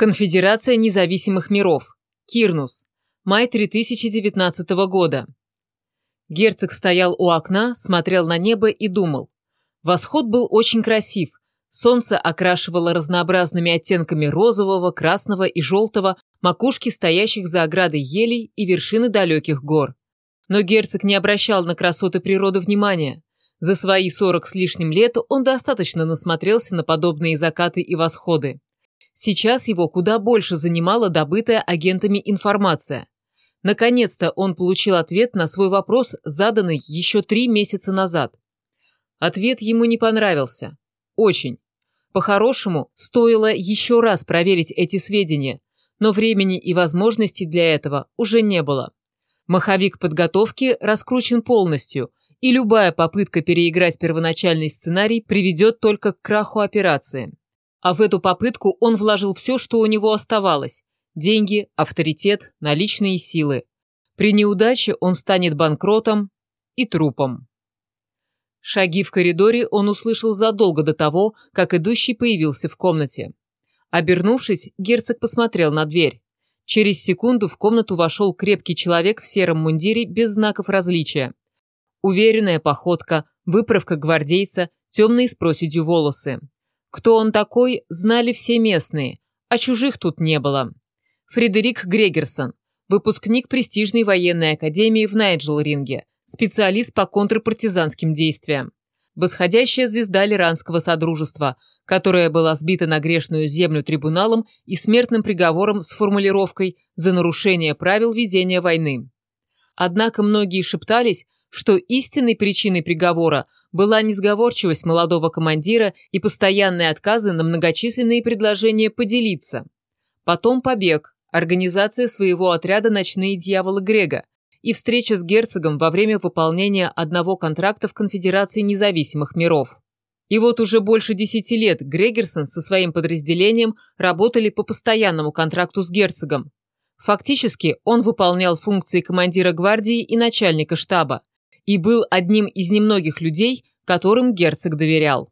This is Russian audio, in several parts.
Конфедерация независимых миров. Кирнус. Май 3019 года. Герцог стоял у окна, смотрел на небо и думал. Восход был очень красив. Солнце окрашивало разнообразными оттенками розового, красного и желтого макушки стоящих за оградой елей и вершины далеких гор. Но герцог не обращал на красоты природы внимания. За свои сорок с лишним лет он достаточно насмотрелся на подобные закаты и восходы. Сейчас его куда больше занимала добытая агентами информация. Наконец-то он получил ответ на свой вопрос, заданный еще три месяца назад. Ответ ему не понравился. Очень. По-хорошему, стоило еще раз проверить эти сведения, но времени и возможностей для этого уже не было. Маховик подготовки раскручен полностью, и любая попытка переиграть первоначальный сценарий приведет только к краху операции. А в эту попытку он вложил все, что у него оставалось – деньги, авторитет, наличные силы. При неудаче он станет банкротом и трупом. Шаги в коридоре он услышал задолго до того, как идущий появился в комнате. Обернувшись, герцог посмотрел на дверь. Через секунду в комнату вошел крепкий человек в сером мундире без знаков различия. Уверенная походка, выправка гвардейца, темные с проседью волосы. Кто он такой, знали все местные, а чужих тут не было. Фредерик Грегерсон, выпускник престижной военной академии в Найджел-Ринге, специалист по контрпартизанским действиям. Восходящая звезда Лиранского Содружества, которая была сбита на грешную землю трибуналом и смертным приговором с формулировкой «за нарушение правил ведения войны». Однако многие шептались, что истинной причиной приговора была несговорчивость молодого командира и постоянные отказы на многочисленные предложения поделиться. Потом побег, организация своего отряда «Ночные дьяволы Грега» и встреча с герцогом во время выполнения одного контракта в Конфедерации независимых миров. И вот уже больше десяти лет Грегерсон со своим подразделением работали по постоянному контракту с герцогом. Фактически он выполнял функции командира гвардии и начальника штаба, и был одним из немногих людей, которым герцог доверял.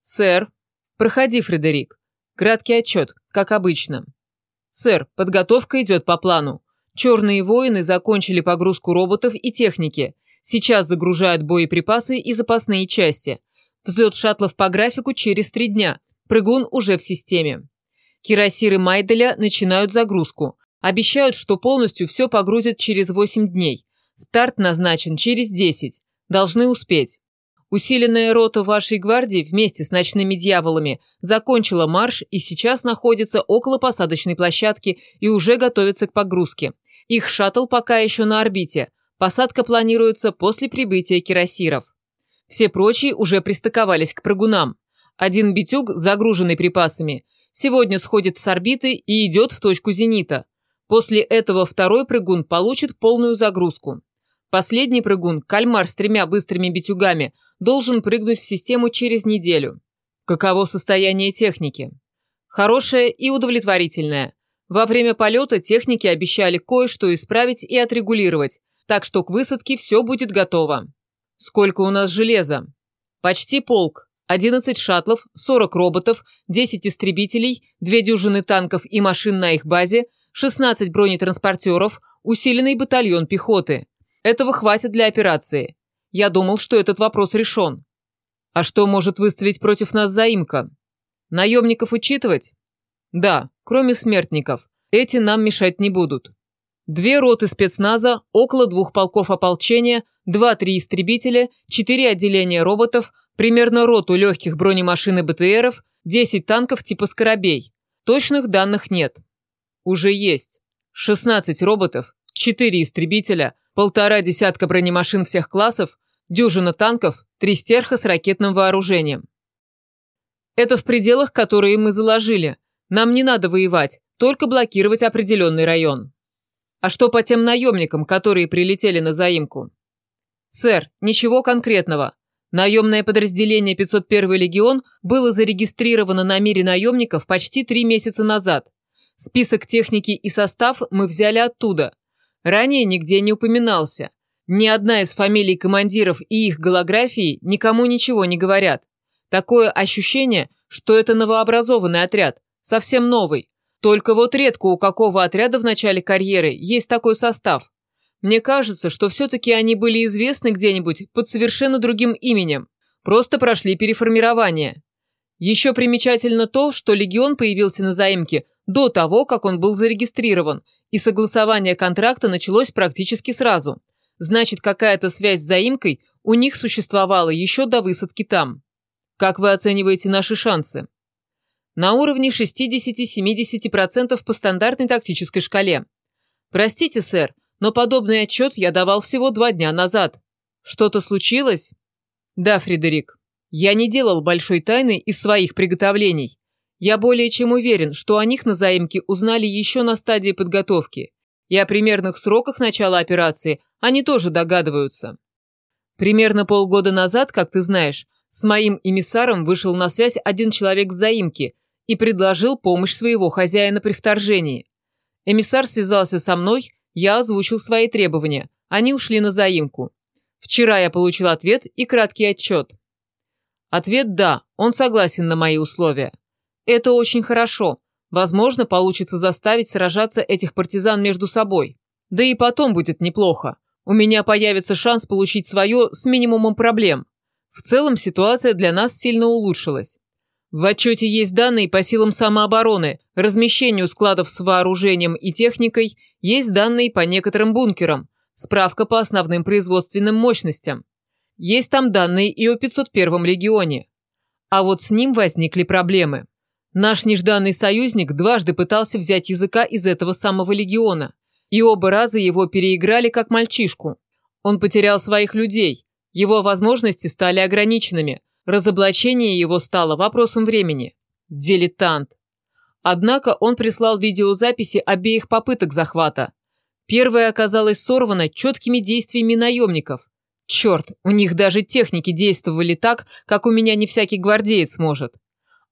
«Сэр». «Проходи, Фредерик. Краткий отчет, как обычно». «Сэр, подготовка идет по плану. Черные воины закончили погрузку роботов и техники. Сейчас загружают боеприпасы и запасные части. Взлет шаттлов по графику через три дня. Прыгун уже в системе. Кирасиры Майделя начинают загрузку. Обещают, что полностью все погрузят через 8 дней. Старт назначен через 10. Должны успеть. Усиленная рота вашей гвардии вместе с ночными дьяволами закончила марш и сейчас находится около посадочной площадки и уже готовится к погрузке. Их шаттл пока еще на орбите. Посадка планируется после прибытия кирасиров. Все прочие уже пристыковались к прыгунам. Один битюк, загруженный припасами, сегодня сходит с орбиты и идет в точку зенита. После этого второй прыгун получит полную загрузку. Последний прыгун, кальмар с тремя быстрыми битюгами, должен прыгнуть в систему через неделю. Каково состояние техники? Хорошее и удовлетворительное. Во время полета техники обещали кое-что исправить и отрегулировать, так что к высадке все будет готово. Сколько у нас железа? Почти полк. 11 шаттлов, 40 роботов, 10 истребителей, 2 дюжины танков и машин на их базе, 16 бронетранспортеров, усиленный батальон пехоты. Этого хватит для операции. Я думал, что этот вопрос решен. А что может выставить против нас заимка? Наемников учитывать? Да, кроме смертников. Эти нам мешать не будут. Две роты спецназа, около двух полков ополчения, два-три истребителя, четыре отделения роботов, примерно роту легких бронемашин и БТРов, 10 танков типа «Скоробей». Точных данных нет. Уже есть. 16 роботов, 4 истребителя, полтора десятка бронемашин всех классов, дюжина танков, три стерха с ракетным вооружением. Это в пределах, которые мы заложили. Нам не надо воевать, только блокировать определенный район. А что по тем наемникам, которые прилетели на заимку? Сэр, ничего конкретного. Наемное подразделение 501 легион было зарегистрировано на мире наемников почти три месяца назад. Список техники и состав мы взяли оттуда. Ранее нигде не упоминался. Ни одна из фамилий командиров и их голографии никому ничего не говорят. Такое ощущение, что это новообразованный отряд, совсем новый. Только вот редко у какого отряда в начале карьеры есть такой состав. Мне кажется, что все-таки они были известны где-нибудь под совершенно другим именем. Просто прошли переформирование. Еще примечательно то, что легион появился на заимке до того, как он был зарегистрирован, и согласование контракта началось практически сразу. Значит, какая-то связь с заимкой у них существовала еще до высадки там. Как вы оцениваете наши шансы? На уровне 60-70% по стандартной тактической шкале. Простите, сэр, но подобный отчет я давал всего два дня назад. Что-то случилось? Да, Фредерик. Я не делал большой тайны из своих приготовлений. Я более чем уверен, что о них на заимке узнали еще на стадии подготовки. И о примерных сроках начала операции они тоже догадываются. Примерно полгода назад, как ты знаешь, с моим эмиссаром вышел на связь один человек с заимки и предложил помощь своего хозяина при вторжении. Эмиссар связался со мной, я озвучил свои требования. Они ушли на заимку. Вчера я получил ответ и краткий отчет. Ответ «да», он согласен на мои условия. Это очень хорошо. Возможно, получится заставить сражаться этих партизан между собой. Да и потом будет неплохо. У меня появится шанс получить свое с минимумом проблем. В целом ситуация для нас сильно улучшилась. В отчете есть данные по силам самообороны, размещению складов с вооружением и техникой, есть данные по некоторым бункерам, справка по основным производственным мощностям. Есть там данные и о 501-м легионе. А вот с ним возникли проблемы. Наш нежданный союзник дважды пытался взять языка из этого самого легиона, и оба раза его переиграли как мальчишку. Он потерял своих людей, его возможности стали ограниченными, разоблачение его стало вопросом времени. Дилетант. Однако он прислал видеозаписи обеих попыток захвата. Первая оказалась сорвана четкими действиями наемников, Черт, у них даже техники действовали так, как у меня не всякий гвардеец может.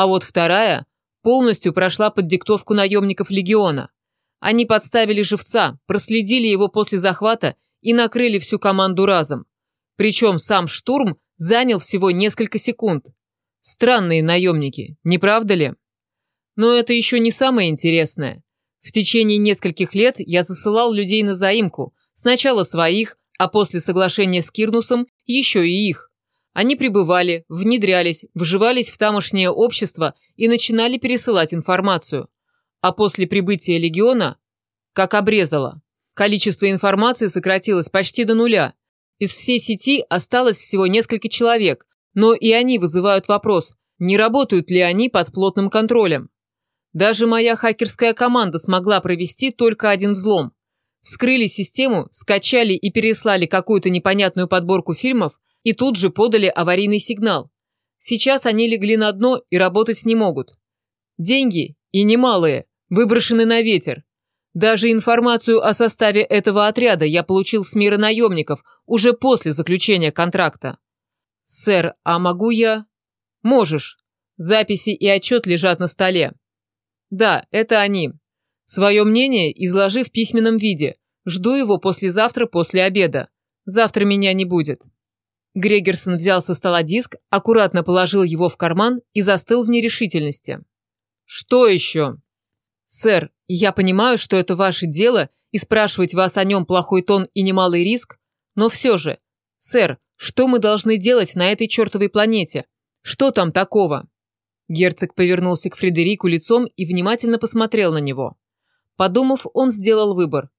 А вот вторая полностью прошла под диктовку наемников легиона. Они подставили живца, проследили его после захвата и накрыли всю команду разом. Причем сам штурм занял всего несколько секунд. Странные наемники, не правда ли? Но это еще не самое интересное. В течение нескольких лет я засылал людей на заимку, сначала своих, а после соглашения с Кирнусом еще и их. Они прибывали, внедрялись, вживались в тамошнее общество и начинали пересылать информацию. А после прибытия легиона, как обрезало, количество информации сократилось почти до нуля. Из всей сети осталось всего несколько человек, но и они вызывают вопрос, не работают ли они под плотным контролем. Даже моя хакерская команда смогла провести только один взлом. Вскрыли систему, скачали и переслали какую-то непонятную подборку фильмов и тут же подали аварийный сигнал. Сейчас они легли на дно и работать не могут. Деньги, и немалые, выброшены на ветер. Даже информацию о составе этого отряда я получил с мира наемников уже после заключения контракта. «Сэр, а могу я...» «Можешь. Записи и отчет лежат на столе». «Да, это они. Свое мнение изложи в письменном виде. Жду его послезавтра после обеда. Завтра меня не будет». Грегерсон взял со стола диск, аккуратно положил его в карман и застыл в нерешительности. «Что еще?» «Сэр, я понимаю, что это ваше дело, и спрашивать вас о нем плохой тон и немалый риск, но все же, сэр, что мы должны делать на этой чертовой планете? Что там такого?» Герцог повернулся к Фредерику лицом и внимательно посмотрел на него. Подумав, он сделал выбор.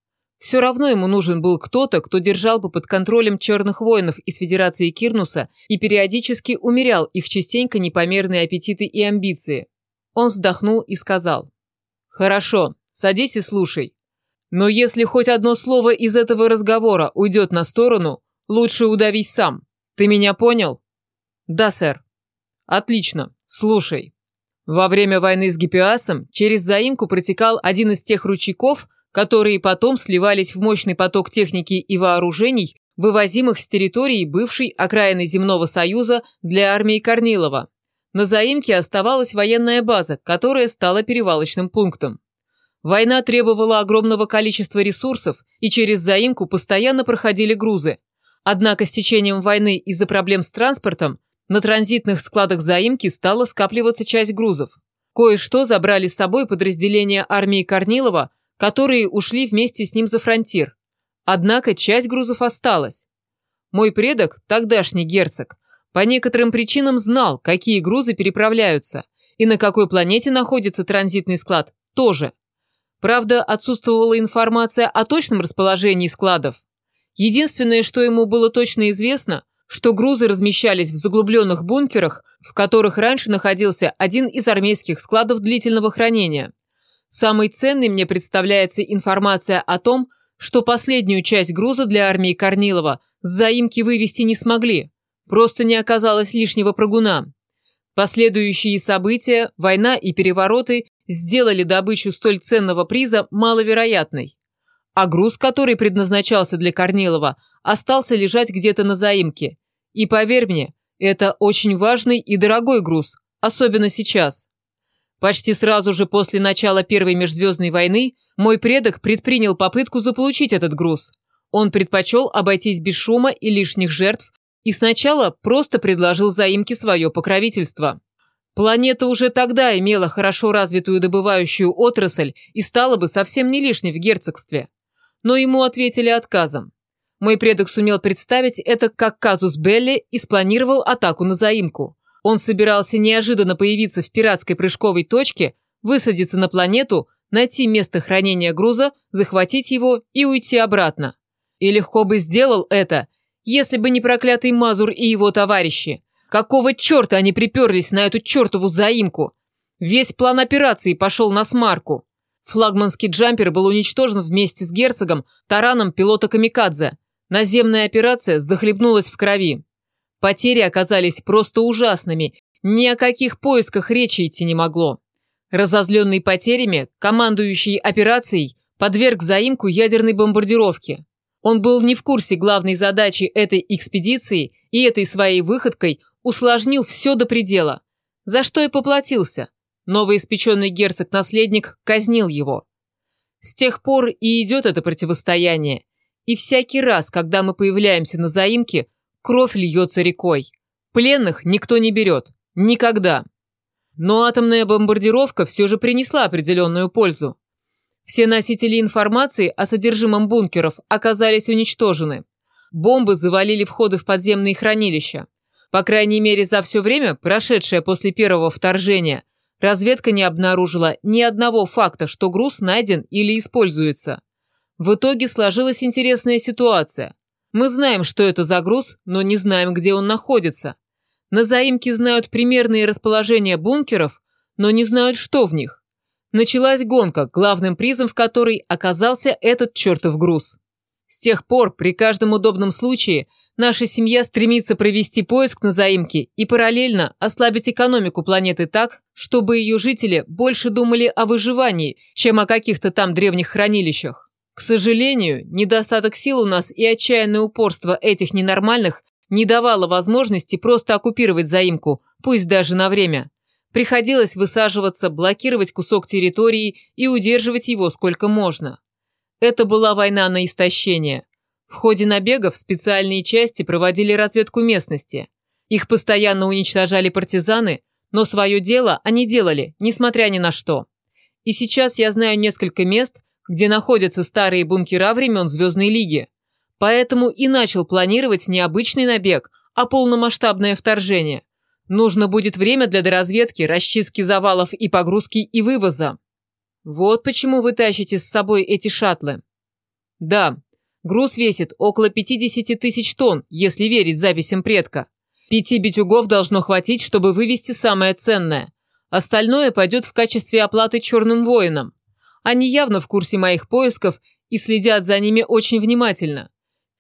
Все равно ему нужен был кто-то, кто держал бы под контролем черных воинов из Федерации Кирнуса и периодически умерял их частенько непомерные аппетиты и амбиции. Он вздохнул и сказал. «Хорошо, садись и слушай. Но если хоть одно слово из этого разговора уйдет на сторону, лучше удавись сам. Ты меня понял?» «Да, сэр». «Отлично, слушай. Во время войны с Гипиасом через заимку протекал один из тех ручейков, которые потом сливались в мощный поток техники и вооружений, вывозимых с территории бывшей окраины Земного Союза для армии Корнилова. На заимке оставалась военная база, которая стала перевалочным пунктом. Война требовала огромного количества ресурсов, и через заимку постоянно проходили грузы. Однако с течением войны из-за проблем с транспортом на транзитных складах заимки стала скапливаться часть грузов. Кое-что забрали с собой подразделения армии Корнилова, которые ушли вместе с ним за фронтир. Однако часть грузов осталась. Мой предок, тогдашний герцог, по некоторым причинам знал, какие грузы переправляются, и на какой планете находится транзитный склад, тоже. Правда, отсутствовала информация о точном расположении складов. Единственное, что ему было точно известно, что грузы размещались в заглубленных бункерах, в которых раньше находился один из армейских складов длительного хранения. Самой ценной мне представляется информация о том, что последнюю часть груза для армии Корнилова с заимки вывести не смогли. Просто не оказалось лишнего прогуна. Последующие события, война и перевороты сделали добычу столь ценного приза маловероятной. А груз, который предназначался для Корнилова, остался лежать где-то на заимке. И поверь мне, это очень важный и дорогой груз, особенно сейчас. Почти сразу же после начала Первой межзвездной войны мой предок предпринял попытку заполучить этот груз. Он предпочел обойтись без шума и лишних жертв и сначала просто предложил заимке свое покровительство. Планета уже тогда имела хорошо развитую добывающую отрасль и стала бы совсем не лишней в герцогстве. Но ему ответили отказом. Мой предок сумел представить это как казус Белли и спланировал атаку на заимку. Он собирался неожиданно появиться в пиратской прыжковой точке, высадиться на планету, найти место хранения груза, захватить его и уйти обратно. И легко бы сделал это, если бы не проклятый Мазур и его товарищи. Какого черта они приперлись на эту чертову заимку? Весь план операции пошел на смарку. Флагманский джампер был уничтожен вместе с герцогом, тараном пилота Камикадзе. Наземная операция захлебнулась в крови. Потери оказались просто ужасными, ни о каких поисках речи идти не могло. Разозленный потерями, командующий операцией подверг заимку ядерной бомбардировке. Он был не в курсе главной задачи этой экспедиции и этой своей выходкой усложнил все до предела, за что и поплатился. Новоиспеченный герцог-наследник казнил его. С тех пор и идет это противостояние. И всякий раз, когда мы появляемся на заимке, Кровь льется рекой. Пленных никто не берет. Никогда. Но атомная бомбардировка все же принесла определенную пользу. Все носители информации о содержимом бункеров оказались уничтожены. Бомбы завалили входы в подземные хранилища. По крайней мере, за все время, прошедшее после первого вторжения, разведка не обнаружила ни одного факта, что груз найден или используется. В итоге сложилась интересная ситуация. Мы знаем, что это за груз, но не знаем, где он находится. На заимке знают примерные расположения бункеров, но не знают, что в них. Началась гонка, главным призом в которой оказался этот чертов груз. С тех пор, при каждом удобном случае, наша семья стремится провести поиск на заимке и параллельно ослабить экономику планеты так, чтобы ее жители больше думали о выживании, чем о каких-то там древних хранилищах. К сожалению, недостаток сил у нас и отчаянное упорство этих ненормальных не давало возможности просто оккупировать заимку, пусть даже на время. Приходилось высаживаться, блокировать кусок территории и удерживать его сколько можно. Это была война на истощение. В ходе набегов специальные части проводили разведку местности. Их постоянно уничтожали партизаны, но свое дело они делали, несмотря ни на что. И сейчас я знаю несколько мест, где находятся старые бункера времен Звездной Лиги. Поэтому и начал планировать не обычный набег, а полномасштабное вторжение. Нужно будет время для доразведки, расчистки завалов и погрузки и вывоза. Вот почему вы тащите с собой эти шаттлы. Да, груз весит около 50 тысяч тонн, если верить записям предка. Пяти битюгов должно хватить, чтобы вывести самое ценное. Остальное пойдет в качестве оплаты черным воинам. Они явно в курсе моих поисков и следят за ними очень внимательно.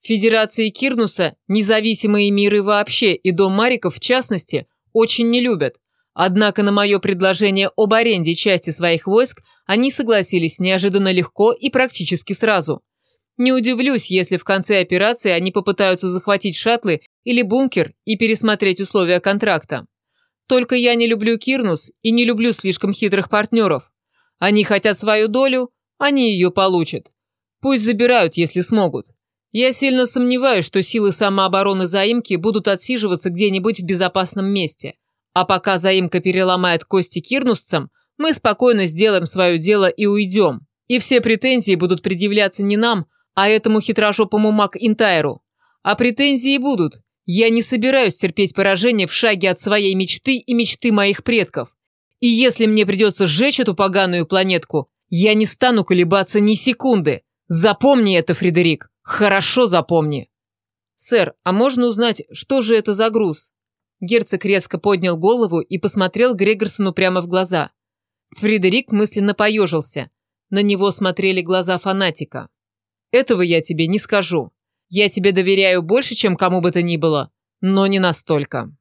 Федерации Кирнуса, независимые миры вообще и Дом Мариков в частности, очень не любят. Однако на мое предложение об аренде части своих войск они согласились неожиданно легко и практически сразу. Не удивлюсь, если в конце операции они попытаются захватить шаттлы или бункер и пересмотреть условия контракта. Только я не люблю Кирнус и не люблю слишком хитрых партнеров. Они хотят свою долю, они ее получат. Пусть забирают, если смогут. Я сильно сомневаюсь, что силы самообороны заимки будут отсиживаться где-нибудь в безопасном месте. А пока заимка переломает кости кирнусцам, Мы спокойно сделаем свое дело и уйдем. И все претензии будут предъявляться не нам, а этому хитрожопому маг Интайру. А претензии будут. Я не собираюсь терпеть поражение в шаге от своей мечты и мечты моих предков. И если мне придется сжечь эту поганую планетку, я не стану колебаться ни секунды. Запомни это, Фредерик. Хорошо запомни. Сэр, а можно узнать, что же это за груз? Герцог резко поднял голову и посмотрел Грегорсону прямо в глаза. Фредерик мысленно поежился. На него смотрели глаза фанатика. «Этого я тебе не скажу. Я тебе доверяю больше, чем кому бы то ни было, но не настолько».